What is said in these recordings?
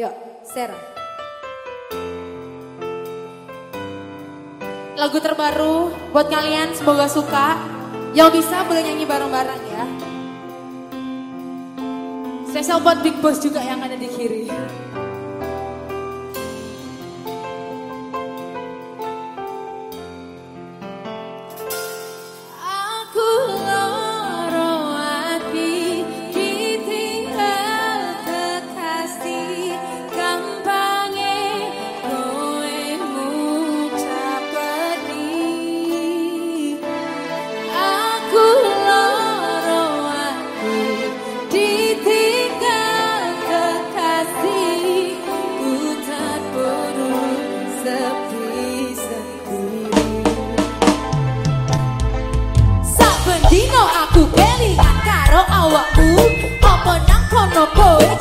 Yuk, share. Lagu terbaru buat kalian semoga suka. Yang bisa boleh nyanyi bareng-bareng ya. Spesial buat Big Boss juga yang ada di kiri.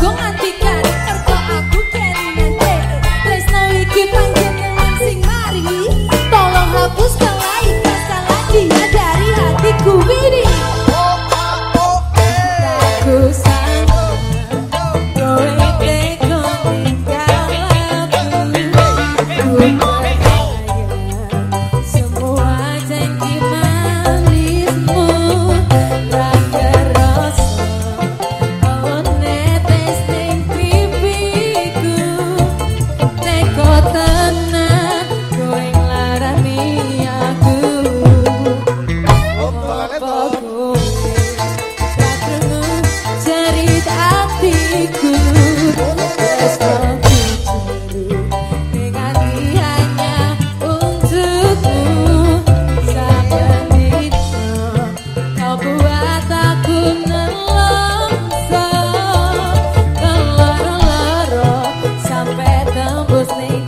Cứu Hussein.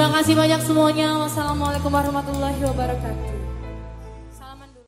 Terima kasih banyak semuanya. Wassalamualaikum warahmatullahi wabarakatuh.